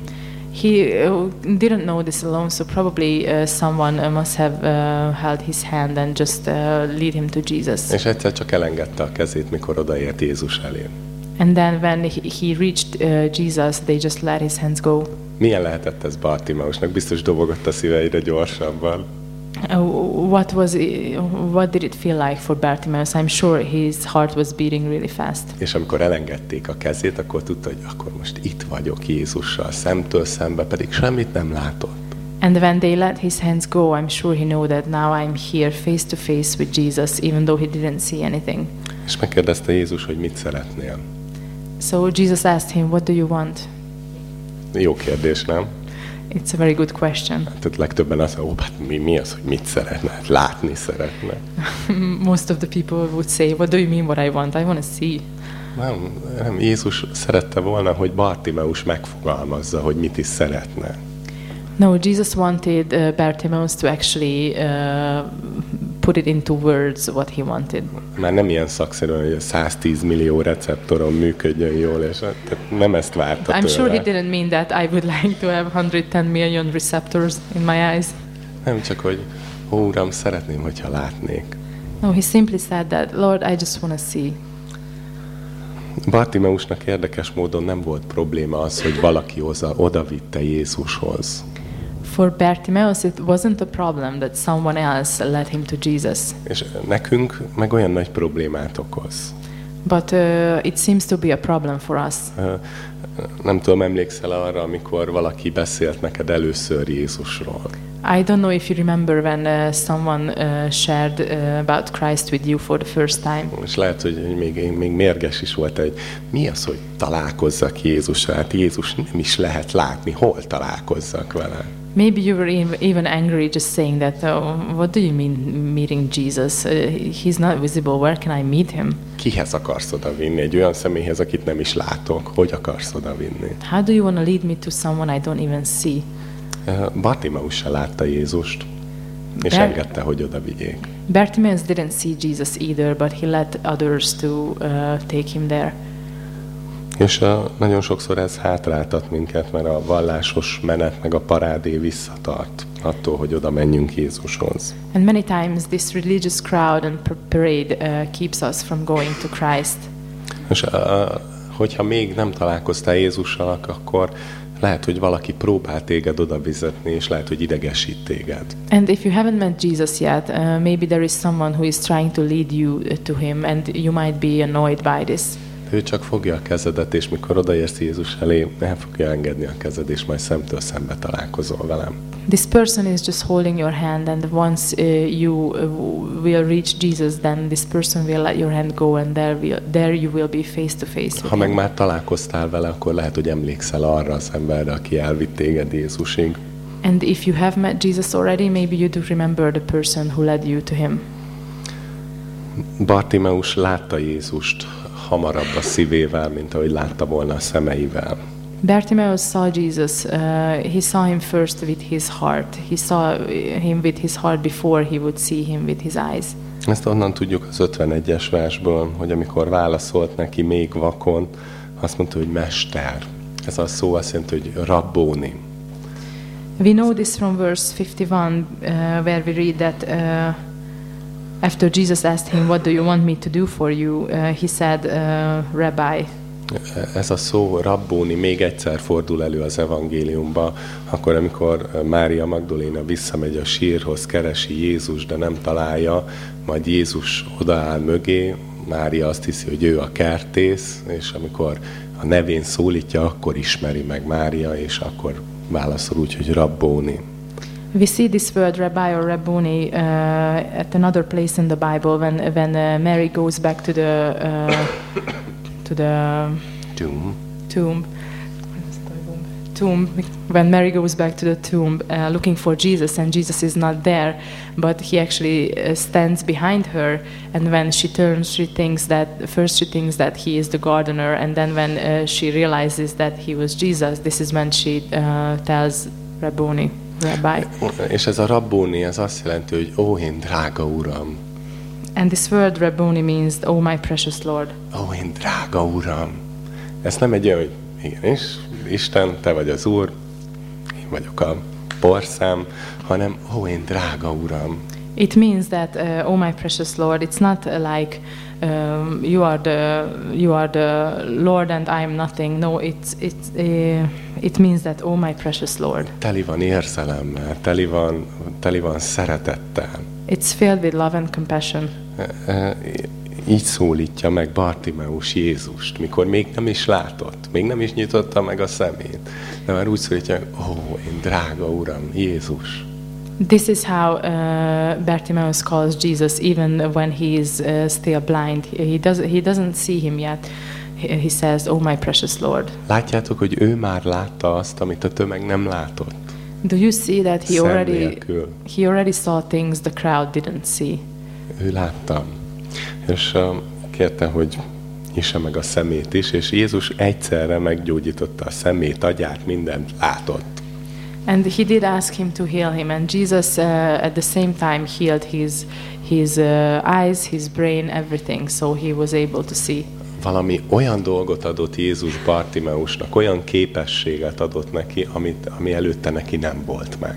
He uh, didn't know this alone, so probably uh, someone uh, must have uh, held his hand and just uh, lead him to Jesus. És egyszer csak elengedte a kezét, mikor odaért Jézus elé. And then when he, he reached uh, Jesus, they just let his hands go. Milyen lehetett ez Bartimeusnak? Biztos dobogott a szíve egyre gyorsabban. Uh, what was it, what did it feel like for Bartimaeus? I'm sure his heart was beating really fast. És amikor elengedték a kezét, akkor tudta, hogy akkor most itt vagyok Jézussal, szemtől szembe, pedig semmit nem látott. And when they let his hands go, I'm sure he knew that now I'm here face to face with Jesus, even though he didn't see anything. És megkérdezte Jézus, hogy mit szeretnél. So Jesus asked him, "What do you want?" Jó kérdés, nem? It's a very good question. Tehát legtöbben azt mondják, ó, hát mi, mi az, hogy mit szeretne? Hát látni szeretne. Most of the people would say, "What do you mean? What I want? I want to see." Nem, nem, Jézus szerette volna, hogy Bartimeus megfogalmazza, hogy mit is szeretne. No, Jesus wanted uh, Bartimaeus to actually uh, put it into words what he wanted. Már nem ilyen szakszerűen, hogy a 110 millió receptoron működjön jól, és tehát nem ezt várta I'm tőle. sure he didn't mean that I would like to have 110 million receptors in my eyes. Nem csak, hogy ó, Uram, szeretném, hogyha látnék. No, he simply said that, Lord, I just want to see. Bartimeusnak érdekes módon nem volt probléma az, hogy valaki oda, oda vitte Jézushoz. For Bartimaeus, it wasn't a problem that someone else led him to Jesus. És nekünk meg olyan nagy problémát okoz. But uh, it seems to be a problem for us. Ö, Nem tudom, emlékszel arra, amikor valaki beszélt neked először Jézusról. I don't know if you remember when uh, someone uh, shared uh, about Christ with you for the first time. És lehet, hogy még, még mérges is volt, hogy mi az, hogy találkozzak Jézussal? Hát Jézus nem is lehet látni, hol találkozzak vele. Maybe you were ev- even angry just saying that. Oh, what do you mean meeting Jesus? Uh, he's not visible. Where can I meet him? Kihez akarsz oda vinni? Egy olyan személyhez, akit nem is látok. Hogy akarsz oda vinni? How do you want to lead me to someone I don't even see? Bartimeus se látta Jézust, és Ber- engedte, hogy oda vigyék. Bartimaeus didn't see Jesus either, but he let others to uh, take him there. És uh, nagyon sokszor ez hátráltat minket, mert a vallásos menet meg a parádé visszatart attól, hogy oda menjünk Jézushoz. And many times this religious crowd and par- parade uh, keeps us from going to Christ. És uh, hogyha még nem találkoztál Jézussal, akkor lehet, hogy valaki próbál téged oda vezetni, és lehet, hogy idegesít téged. And if you haven't met Jesus yet, uh, maybe there is someone who is trying to lead you uh, to him, and you might be annoyed by this. Ő csak fogja a kezedet, és mikor odaérsz Jézus elé, el fogja engedni a kezed, és majd szemtől szembe találkozol velem. This person is just holding your hand, and once uh, you uh, will reach Jesus, then this person will let your hand go, and there, will, there you will be face to face. Ha meg már találkoztál vele, akkor lehet, hogy emlékszel arra az emberre, aki elvitt téged Jézusig. And if you have met Jesus already, maybe you do remember the person who led you to him. Bartimeus látta Jézust hamarabb a szívével, mint ahogy látta volna a szemeivel. Bartimaeus saw Jesus. Uh, he saw him first with his heart. He saw him with his heart before he would see him with his eyes. Ezt onnan tudjuk az 51-es versből, hogy amikor válaszolt neki még vakon, azt mondta, hogy mester. Ez a szó azt jelenti, hogy rabbóni. We know this from verse 51, uh, where we read that uh, after Jesus asked him, What do you want me to do for you? Uh, he said, uh, Rabbi. Ez a szó rabbóni még egyszer fordul elő az evangéliumba, akkor, amikor Mária Magdolena visszamegy a sírhoz, keresi Jézus, de nem találja, majd Jézus odaáll mögé, Mária azt hiszi, hogy ő a kertész, és amikor a nevén szólítja, akkor ismeri meg Mária, és akkor válaszol úgy, hogy rabbóni. We see this word rabbi or rabboni uh, at another place in the Bible when, when uh, Mary goes back to the, uh, to the Tüm. tomb. Tomb. When Mary goes back to the tomb uh, looking for Jesus, and Jesus is not there, but he actually uh, stands behind her. And when she turns, she thinks that first she thinks that he is the gardener, and then when uh, she realizes that he was Jesus, this is when she uh, tells Rabboni, Rabbi. És ez a rabbóni, ez azt jelenti, hogy ó, én drága uram, And this word Rabboni means, "Oh my precious Lord." ó, én drága uram. Ez nem egy olyan, hogy igenis, Isten, te vagy az Úr, én vagyok a porszám, hanem ó, én drága uram. It means that, uh, oh my precious Lord, it's not uh, like um, you are the you are the Lord and I am nothing. No, it's it's uh, it means that oh my precious Lord. Teli van érzelemmel, teli van, teli van szeretettel. It's filled with love and compassion. E- Így szólítja meg Bartimeus Jézust, mikor még nem is látott, még nem is nyitotta meg a szemét. De már úgy szólítja, ó, én drága uram, Jézus. This is how uh, Bartimaeus calls Jesus, even when he is uh, still blind. He does he doesn't see him yet. He, he says, "Oh my precious Lord." Látjátok, hogy ő már látta azt, amit a tömeg nem látott. Do you see that he Szem already nélkül. he already saw things the crowd didn't see? Ő látta. És uh, kérte, hogy nyissa meg a szemét is, és Jézus egyszerre meggyógyította a szemét, agyát, mindent látott. And he did ask him to heal him, and Jesus uh, at the same time healed his his uh, eyes, his brain, everything, so he was able to see. Valami olyan dolgot adott Jézus Bartimeusnak, olyan képességet adott neki, amit, ami előtte neki nem volt meg.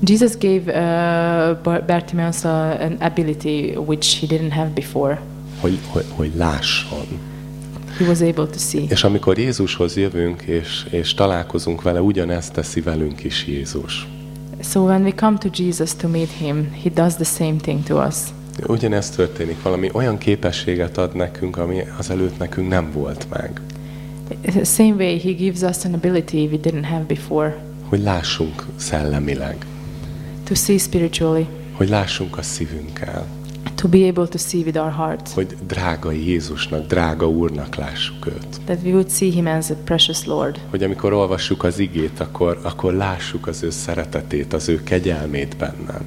Jesus gave uh, Bar- Bartimaeus uh, an ability which he didn't have before. Hogy, hogy, hogy lásson. He was able to see. És amikor Jézushoz jövünk, és, és találkozunk vele, ugyanezt teszi velünk is Jézus. So when we come to Jesus to meet him, he does the same thing to us. Ugyanezt történik, valami olyan képességet ad nekünk, ami az előtt nekünk nem volt meg. Same way, he gives us an ability we didn't have before Hogy lássunk szellemileg, to see spiritually, hogy lássunk a szívünkkel, to be able to see with our heart, hogy drága Jézusnak, drága Úrnak lássuk őt. that we would see him as a precious Lord. Hogy amikor olvassuk az igét, akkor, akkor lássuk az ő szeretetét, az ő kegyelmét bennem.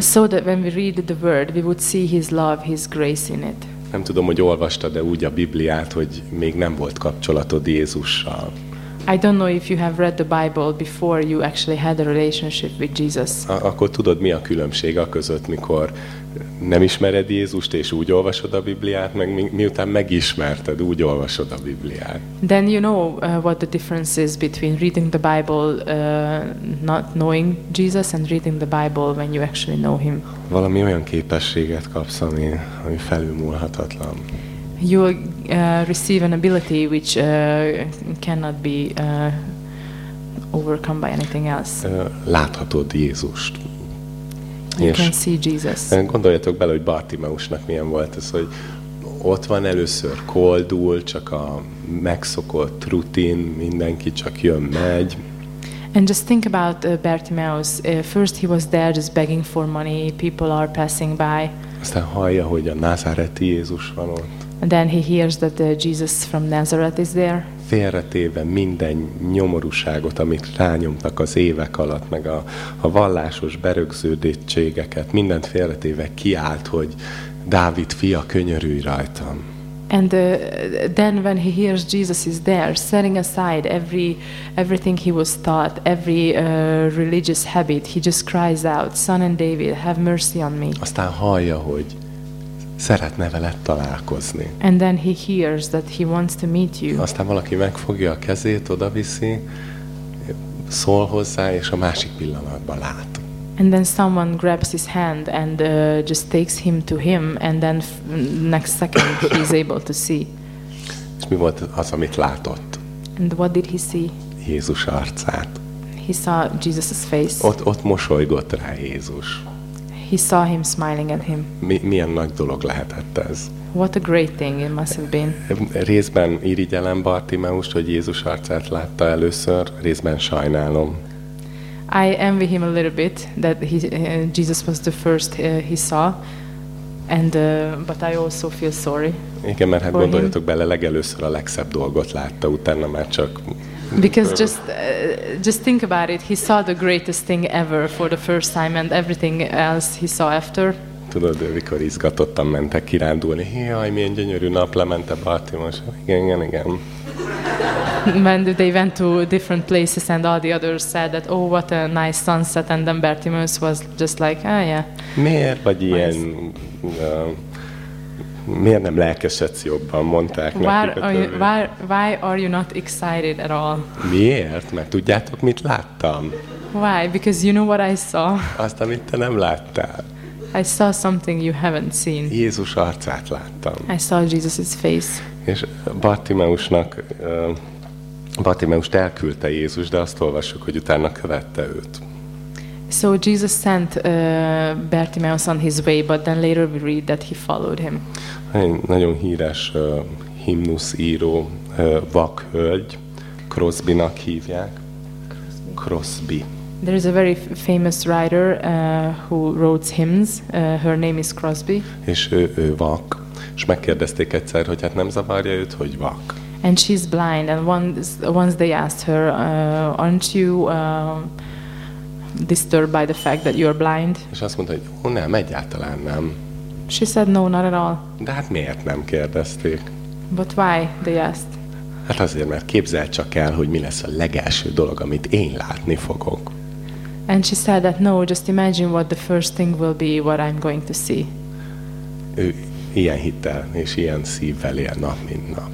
So that when we read the word, we would see his love, his grace in it. Nem tudom, hogy olvastad-e úgy a Bibliát, hogy még nem volt kapcsolatod Jézussal. I don't know if you have read the Bible before you actually had a relationship with Jesus. A- akkor tudod, mi a különbség a között, mikor nem ismered Jézust, és úgy olvasod a Bibliát, meg mi, miután megismerted, úgy olvasod a Bibliát. Then you know uh, what the difference is between reading the Bible, uh, not knowing Jesus, and reading the Bible when you actually know Him. Valami olyan képességet kapsz, ami, ami felülmúlhatatlan. You uh, receive an ability which uh, cannot be uh, overcome by anything else. Láthatod Jézust. You És can see Jesus. gondoljatok bele, hogy Bartimeusnak milyen volt ez, hogy ott van először koldul, csak a megszokott rutin, mindenki csak jön, megy, And just think about uh, Bartimaeus. Uh, first, he was there just begging for money. People are passing by. aztán hallja, hogy a názáreti Jézus van ott. And then he hears that uh, Jesus from Nazareth is there. félretéve minden nyomorúságot, amit rányomtak az évek alatt, meg a, a vallásos berögződétségeket, mindent félretéve kiállt, hogy Dávid fia, könyörülj rajtam. And uh, then when he hears Jesus is there, setting aside every everything he was taught, every uh, religious habit, he just cries out, "Son and David, have mercy on me." Aztán hallja, hogy szeretne veled találkozni. And then he hears that he wants to meet you. Aztán valaki megfogja a kezét, odaviszi, szól hozzá, és a másik pillanatban lát. And then someone grabs his hand and uh, just takes him to him, and then next second he's able to see. És mi volt az, amit látott? And what did he see? Jézus arcát. He saw Jesus' face. Ott, ott mosolygott rá Jézus. He saw him smiling at him. Mi, milyen nagy dolog lehetett ez? What a great thing it must have been. Részben irigyelem Bartimeust, hogy Jézus arcát látta először, részben sajnálom. I envy him a little bit that he, uh, Jesus was the first uh, he saw, and uh, but I also feel sorry Igen, mert hát For him. gondoljatok bele, legelőször a legszebb dolgot látta, utána már csak... because just uh, just think about it. He saw the greatest thing ever for the first time, and everything else he saw after. Tudod, mikor izgatottan mentek kirándulni, jaj, milyen gyönyörű nap, lemente Bartimeus. Igen, igen, igen. when they went to different places, and all the others said that, "Oh, what a nice sunset," and then Bartimaeus was just like, "Ah, yeah." Miért vagy ilyen... Uh, miért nem lelkesedsz jobban, mondták Why nekik are, you, why, why are you not excited at all? Miért? Mert tudjátok, mit láttam? Why? Because you know what I saw. Azt, amit te nem láttál. I saw something you haven't seen. Jézus arcát láttam. I saw Jesus' face. És Bartimeusnak, uh, Bartimeust elküldte Jézus, de azt olvassuk, hogy utána követte őt. So Jesus sent uh, Bartimaeus on his way, but then later we read that he followed him. Egy nagyon híres uh, himnuszíró uh, vakhölgy, Crosbynak hívják. Crosby. There is a very famous writer uh, who wrote hymns. Uh, her name is Crosby, És ő, ő vak. És megkérdezték egyszer, hogy hát nem zavarja őt, hogy vak. and she's blind. And once, once they asked her, uh, "Aren't you uh, disturbed by the fact that you're blind?" És azt mondta, hogy ó, nem, egyáltalán nem. She said, "No, not at all." De hát miért nem kérdezték? But why? They asked. Hát azért, mert képzeld csak el, hogy mi lesz a legelső dolog, amit én látni fogok. And she said that no, just imagine what the first thing will be, what I'm going to see. Ő ilyen hittel és ilyen szívvel él nap, mint nap.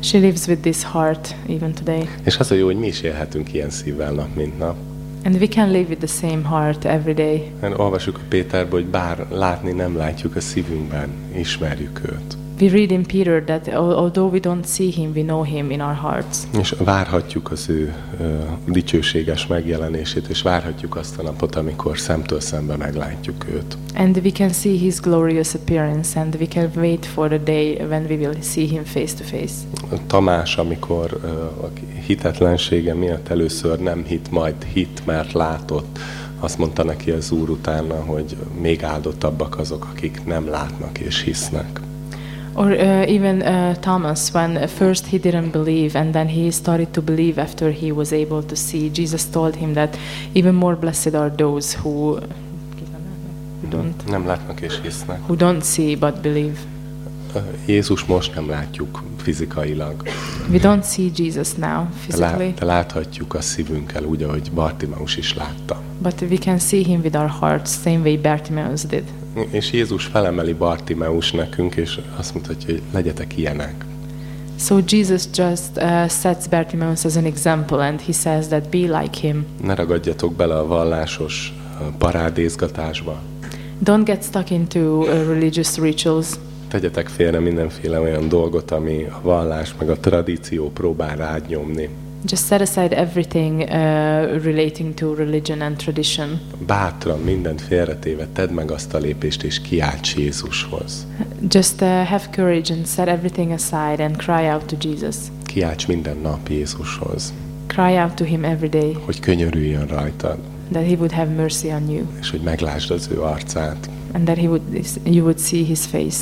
She lives with this heart even today. És az a jó, hogy mi is élhetünk ilyen szívvel nap, mint nap. And we can live with the same heart every day. Mert olvasjuk a Péterbe, hogy bár látni nem látjuk a szívünkben, ismerjük őt. We read in Peter that al- although we don't see him, we know him in our hearts. És várhatjuk az ő ö, dicsőséges megjelenését, és várhatjuk azt a napot, amikor szemtől szembe meglátjuk őt. And we can see his glorious appearance, and we can wait for the day when we will see him face to face. Tamás, amikor ö, a hitetlensége miatt először nem hit, majd hit, mert látott, azt mondta neki az Úr utána, hogy még áldottabbak azok, akik nem látnak és hisznek. Or uh, even uh, Thomas, when first he didn't believe and then he started to believe after he was able to see, Jesus told him that even more blessed are those who, who don't Nem látnak és hisznek. who don't see but believe. Jézus most nem látjuk fizikailag, We don't see Jesus now de, physically, lá, de láthatjuk a szívünkkel, úgy, ahogy Bartimaus is látta. but we can see him with our hearts, same way Bartimaeus did. És Jézus felemeli Bartimeus nekünk, és azt mutatja, hogy legyetek ilyenek. So Jesus just uh, sets Bartimaeus as an example, and he says that be like him. Ne ragadjatok bele a vallásos ö, parádézgatásba. Don't get stuck into uh, religious rituals. Tegyetek félre mindenféle olyan dolgot, ami a vallás meg a tradíció próbál rád nyomni. Just set aside everything uh, relating to religion and tradition. Bátran mindent félretéve tedd meg azt a lépést, és kiálts Jézushoz. Just uh, have courage and set everything aside and cry out to Jesus. Kiálts minden nap Jézushoz, Cry out to him every day hogy könyörüljön rajtad, that he would have mercy on you és hogy meglásd az ő arcát. and that he would you would see his face.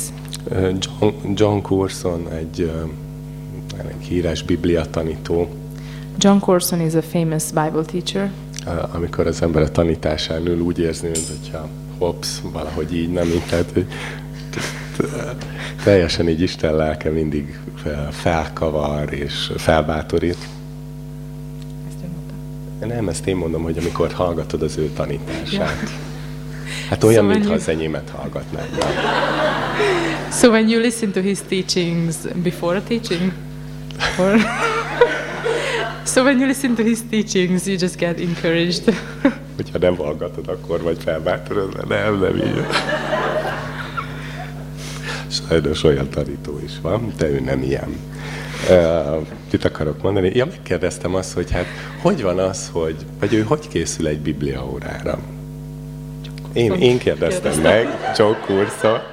Ö, John, John Courson egy, ö, egy híres biblia tanító, John Corson is a famous Bible teacher. amikor az ember a tanításán ül, úgy érzi, mint hogyha hops, valahogy így nem így, tehát hogy teljesen így Isten lelke mindig fel- felkavar és felbátorít. Nem, ezt én mondom, hogy amikor hallgatod az ő tanítását. Hát olyan, Szóval mintha az enyémet hallgatnád. So when you listen to his teachings before a teaching, or so when you listen to his teachings, you just get encouraged. Hogyha nem hallgatod, akkor vagy felbátorod, nem, nem így. Sajnos olyan tanító is van, de ő nem ilyen. Uh, mit akarok mondani? Ja, megkérdeztem azt, hogy hát hogy van az, hogy, vagy ő hogy készül egy biblia órára? Én, én kérdeztem meg Joe Kursot,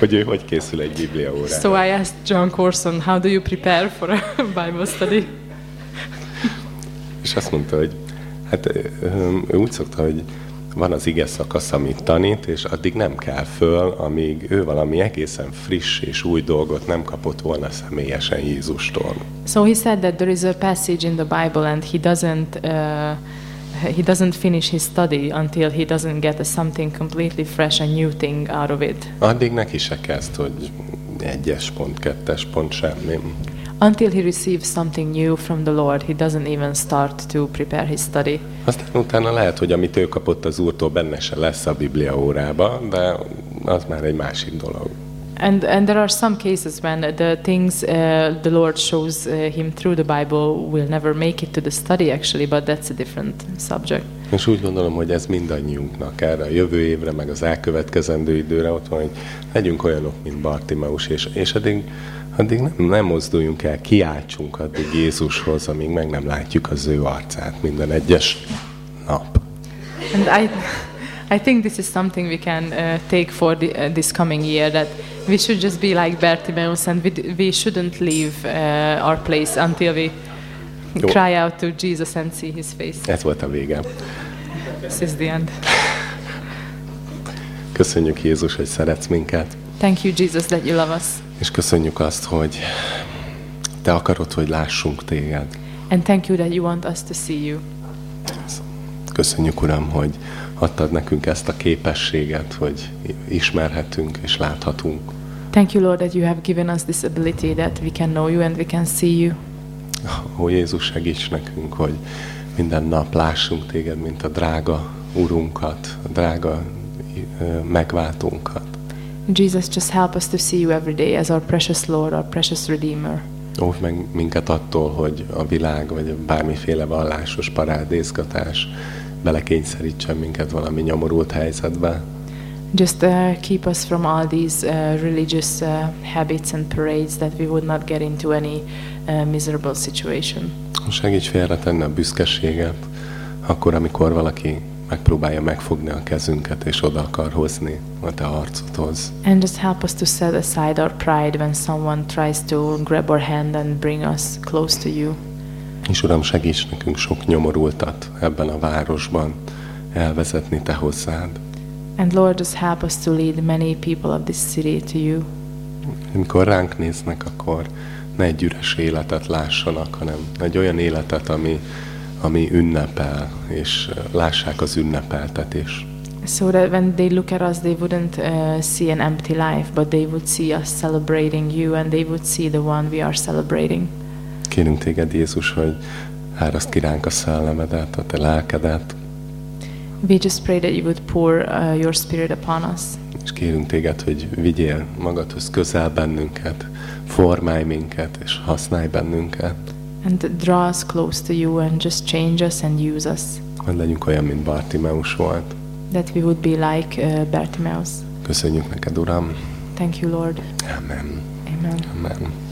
hogy ő hogy készül egy biblia órára. so I asked John Corson, how do you prepare for a Bible study? És azt mondta, hogy hát ő úgy szokta, hogy van az ige szakasz, amit tanít, és addig nem kell föl, amíg ő valami egészen friss és új dolgot nem kapott volna személyesen Jézustól. So he said that there is a passage in the Bible, and he doesn't. Uh, he doesn't finish his study until he doesn't get a something completely fresh and new thing out of it. Addig neki se kezd, hogy egyes pont, kettes pont, semmi. Until he receives something new from the Lord, he doesn't even start to prepare his study. Aztán utána lehet, hogy amit ő kapott az úrtól, benne se lesz a Biblia órába, de az már egy másik dolog. And and there are some cases when the things uh, the Lord shows uh, him through the Bible will never make it to the study actually, but that's a different subject. És úgy gondolom, hogy ez mindannyiunknak erre a jövő évre, meg az elkövetkezendő időre ott van, hogy legyünk olyanok, mint Bartimeus, és, és addig, addig nem, nem mozduljunk el, kiáltsunk addig Jézushoz, amíg meg nem látjuk az ő arcát minden egyes nap. And I, I think this is something we can uh, take for the, uh, this coming year that we should just be like Bartimaeus and we, we shouldn't leave uh, our place until we Jó. cry out to Jesus and see his face. Ez volt a vége. This is the end. Köszönjük Jézus, hogy szeretsz minket, Thank you, Jesus, that you love us. és köszönjük azt, hogy te akarod, hogy lássunk téged. And thank you that you want us to see you. Köszönjük, Uram, hogy adtad nekünk ezt a képességet, hogy ismerhetünk és láthatunk. Thank you, Lord, that you have given us this ability that we can know you and we can see you. Ó Jézus, segíts nekünk, hogy minden nap lássunk téged, mint a drága urunkat, a drága megváltónkat. Jesus, just help us to see you every day as our precious Lord, our precious Redeemer. Óvj meg minket attól, hogy a világ vagy bármiféle vallásos parádézgatás belekényszerítsen minket valami nyomorult helyzetbe, Just uh, keep us from all these uh, religious uh, habits and parades that we would not get into any uh, miserable situation. Segíts félretenni a büszkeséget, akkor, amikor valaki megpróbálja megfogni a kezünket, és oda akar hozni a te arcodhoz. And just help us to set aside our pride when someone tries to grab our hand and bring us close to you. És Uram, segíts nekünk sok nyomorultat ebben a városban elvezetni te hozzád. And Lord, just help us to lead many people of this city to you. Amikor ránk néznek, akkor ne egy üres életet lássanak, hanem egy olyan életet, ami, ami ünnepel, és lássák az ünnepeltetés. So that when they look at us, they wouldn't uh, see an empty life, but they would see us celebrating you and they would see the one we are celebrating. Kérünk téged, Jézus, hogy áraszt ki ránk a szellemedet, a te lelkedet, We just pray that you would pour uh, your spirit upon us. és kérünk téged, hogy vigyél magadhoz közel bennünket, formálj minket, és használj bennünket, And draw us close to you and just change us and use us. hogy legyünk olyan, mint Bartimeus volt. That we would be like uh, Bartimaeus. Köszönjük neked, Uram. Thank you, Lord. Amen. Amen. Amen.